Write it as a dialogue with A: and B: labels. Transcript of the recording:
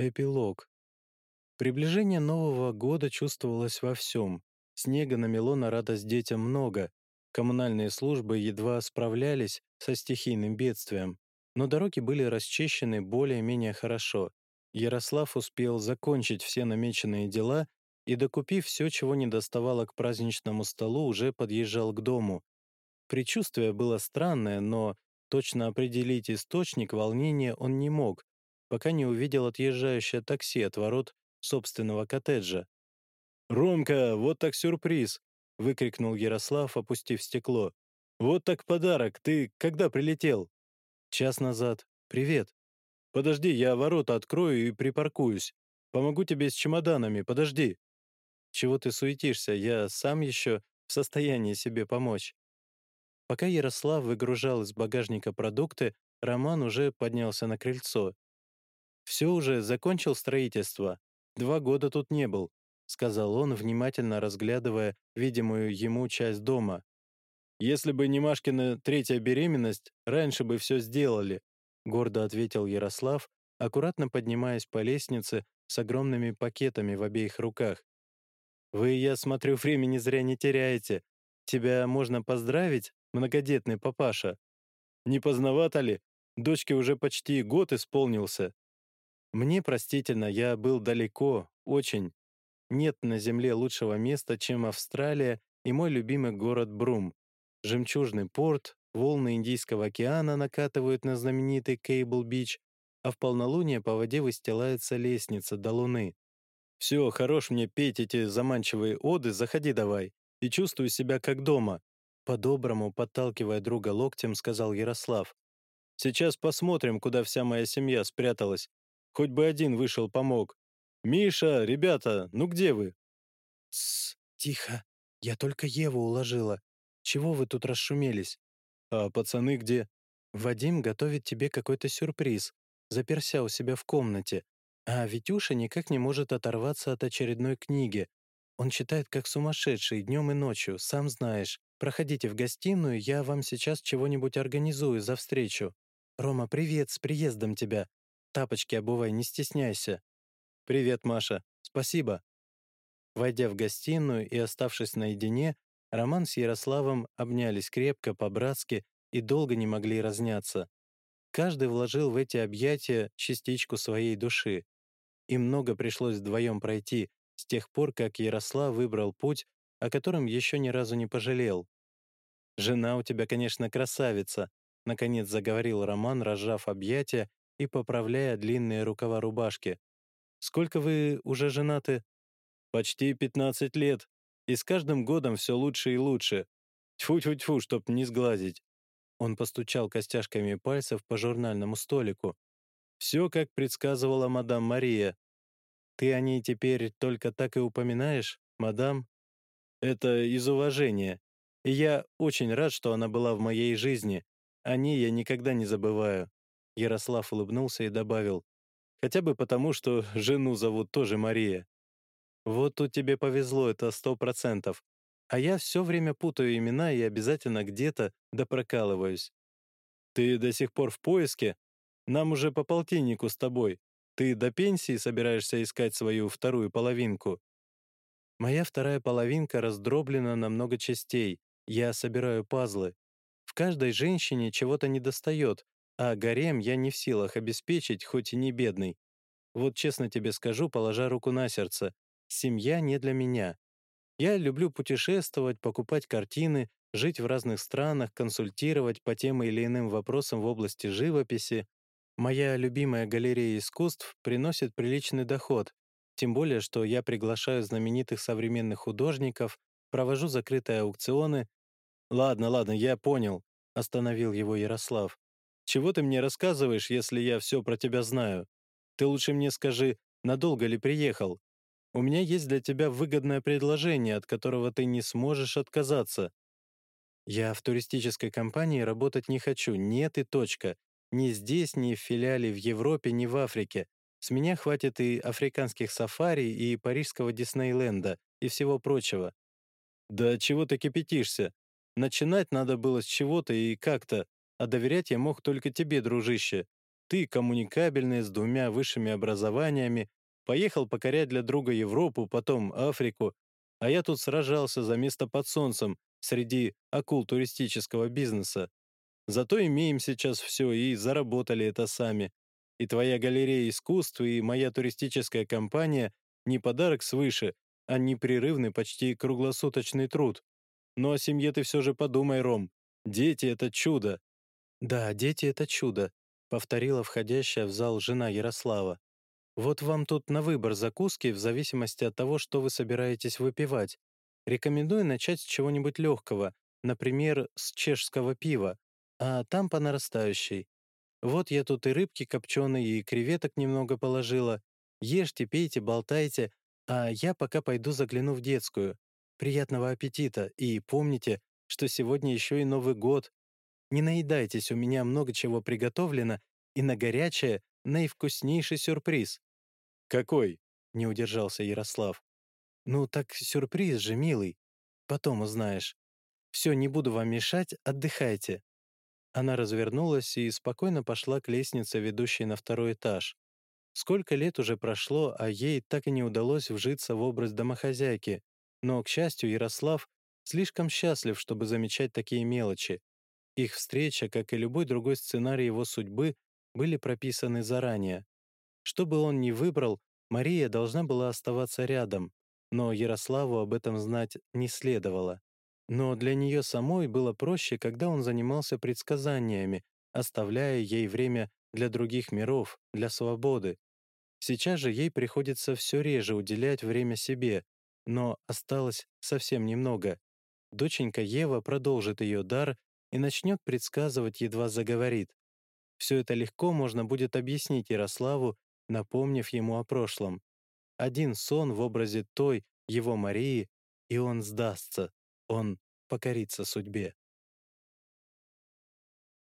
A: Эпилог. Приближение Нового года чувствовалось во всем. Снега намело на радость детям много. Коммунальные службы едва справлялись со стихийным бедствием. Но дороги были расчищены более-менее хорошо. Ярослав успел закончить все намеченные дела и, докупив все, чего не доставало к праздничному столу, уже подъезжал к дому. Предчувствие было странное, но точно определить источник волнения он не мог, пока не увидел отъезжающее такси от ворот собственного коттеджа. «Ромка, вот так сюрприз!» — выкрикнул Ярослав, опустив стекло. «Вот так подарок! Ты когда прилетел?» «Час назад. Привет». «Подожди, я ворота открою и припаркуюсь. Помогу тебе с чемоданами, подожди». «Чего ты суетишься? Я сам еще в состоянии себе помочь». Пока Ярослав выгружал из багажника продукты, Роман уже поднялся на крыльцо. «Все уже, закончил строительство. Два года тут не был», — сказал он, внимательно разглядывая видимую ему часть дома. «Если бы не Машкина третья беременность, раньше бы все сделали», — гордо ответил Ярослав, аккуратно поднимаясь по лестнице с огромными пакетами в обеих руках. «Вы, я смотрю, времени зря не теряете. Тебя можно поздравить, многодетный папаша?» «Не поздновато ли? Дочке уже почти год исполнился», мне простительно, я был далеко, очень. Нет на Земле лучшего места, чем Австралия и мой любимый город Брум. Жемчужный порт, волны Индийского океана накатывают на знаменитый Кейбл-Бич, а в полнолуние по воде выстилается лестница до луны. «Все, хорош мне петь эти заманчивые оды, заходи давай, и чувствую себя как дома», по-доброму, подталкивая друга локтем, сказал Ярослав. «Сейчас посмотрим, куда вся моя семья спряталась. Хоть бы один вышел, помог. «Миша, ребята, ну где вы?»
B: «Тссс, тихо. Я только Еву уложила. Чего вы тут расшумелись?»
A: «А пацаны где?»
B: «Вадим готовит тебе какой-то сюрприз. Заперся у себя в комнате. А Витюша никак не может оторваться от очередной книги. Он читает как сумасшедший днем и ночью, сам знаешь. Проходите в гостиную, я вам сейчас чего-нибудь организую за встречу. Рома, привет, с приездом тебя. Тапочки обувай, не стесняйся. Привет, Маша. Спасибо. Войдя в гостиную и оставшись наедине, Роман с Ярославом обнялись крепко, по-братски и долго не могли разняться. Каждый вложил в эти объятия частичку своей души. Им много пришлось вдвоем пройти с тех пор, как Ярослав выбрал путь, о котором еще ни разу не пожалел. «Жена у тебя, конечно, красавица», — наконец заговорил Роман, разжав объятия и поправляя длинные рукава рубашки. «Сколько вы уже женаты?» «Почти 15 лет, и с каждым годом все лучше и лучше. Тьфу-тьфу-тьфу, чтоб не сглазить». Он постучал костяшками пальцев по журнальному столику. «Все, как предсказывала мадам Мария. Ты о ней теперь только так и упоминаешь, мадам?» «Это из уважения. И я очень рад, что она была в моей жизни. О ней я никогда не забываю. Ярослав улыбнулся и добавил, «Хотя бы потому, что жену зовут тоже Мария». «Вот тут тебе повезло, это сто процентов. А я все время путаю имена и обязательно где-то допрокалываюсь». «Ты до сих пор в поиске? Нам уже по полтиннику с тобой. Ты до пенсии собираешься искать свою вторую половинку?» «Моя вторая половинка раздроблена на много частей. Я собираю пазлы. В каждой женщине чего-то недостает, а гарем я не в силах обеспечить, хоть и не бедный. Вот честно тебе скажу, положа руку на сердце, семья не для меня. Я люблю путешествовать, покупать картины, жить в разных странах, консультировать по тем или иным вопросам в области живописи. Моя любимая галерея искусств приносит приличный доход, тем более, что я приглашаю знаменитых современных художников, провожу закрытые аукционы. «Ладно, ладно, я понял», — остановил его Ярослав. Чего ты мне рассказываешь, если я все про тебя знаю? Ты лучше мне скажи, надолго ли приехал? У меня есть для тебя выгодное предложение, от которого ты не сможешь отказаться. Я в туристической компании работать не хочу, нет и точка. Ни здесь, ни в филиале в Европе, ни в Африке. С меня хватит и африканских сафари, и парижского Диснейленда, и всего прочего. Да чего ты кипятишься? Начинать надо было с чего-то и как-то, а доверять я мог только тебе, дружище.
A: Ты коммуникабельный, с двумя высшими образованиями, поехал покорять для друга Европу, потом Африку, а я тут сражался за место под солнцем среди акул туристического бизнеса. Зато имеем сейчас все и заработали это сами. И твоя галерея искусств, и моя туристическая компания не подарок свыше, а непрерывный, почти круглосуточный труд. Но о семье ты все же подумай, Ром. Дети — это чудо.
B: Да, дети — это чудо, повторила входящая в зал жена Ярослава. Вот вам тут на выбор закуски в зависимости от того, что вы собираетесь выпивать. Рекомендую начать с чего-нибудь легкого, например, с чешского пива, а там по нарастающей. Вот я тут и рыбки копченые, и креветок немного положила. Ешьте, пейте, болтайте, а я пока пойду загляну в детскую. Приятного аппетита, и помните, что сегодня еще и Новый год. Не наедайтесь, у меня много чего приготовлено, и на горячее наивкуснейший сюрприз.
A: «Какой?» — не удержался Ярослав.
B: «Ну так сюрприз же, милый. Потом узнаешь. Все, не буду вам мешать, отдыхайте». Она развернулась и спокойно пошла к лестнице, ведущей на второй этаж. Сколько лет уже прошло, а ей так и не удалось вжиться в образ домохозяйки. Но, к счастью, Ярослав слишком счастлив, чтобы замечать такие мелочи. Их встреча, как и любой другой сценарий его судьбы, были прописаны заранее. Что бы он ни выбрал, Мария должна была оставаться рядом, но Ярославу об этом знать не следовало. Но для нее самой было проще, когда он занимался предсказаниями, оставляя ей время для других миров, для свободы. Сейчас же ей приходится все реже уделять время себе, но осталось совсем немного. Доченька Ева продолжит ее дар и начнет предсказывать, едва заговорит. Все это легко можно будет объяснить Ярославу напомнив ему о прошлом. Один сон в образе той, его Марии, и он сдастся, он покорится судьбе.